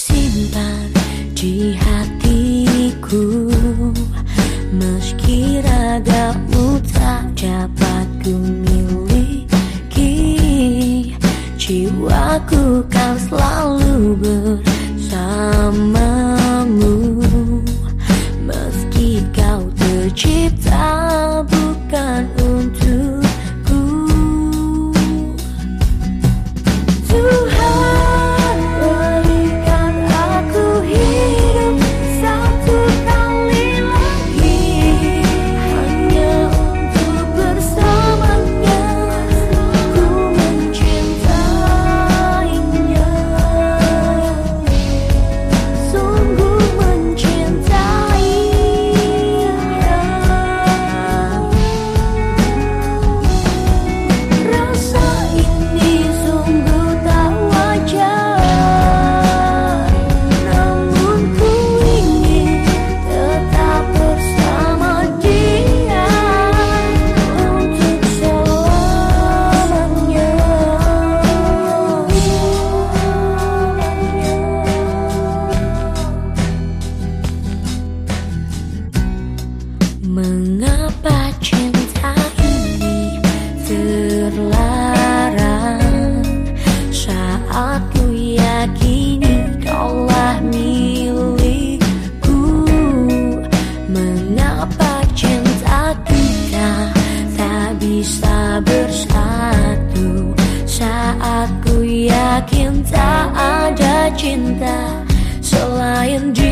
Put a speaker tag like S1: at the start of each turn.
S1: simpan di hatiku. Meski ragamu tak dapat ku miliki Jiwaku kan selalu ber Mengapa cinta ini terlarang? Saat ku yakini kaulah milikku Mengapa cinta kita tak bisa bersatu? Saat ku yakin tak ada cinta selain dia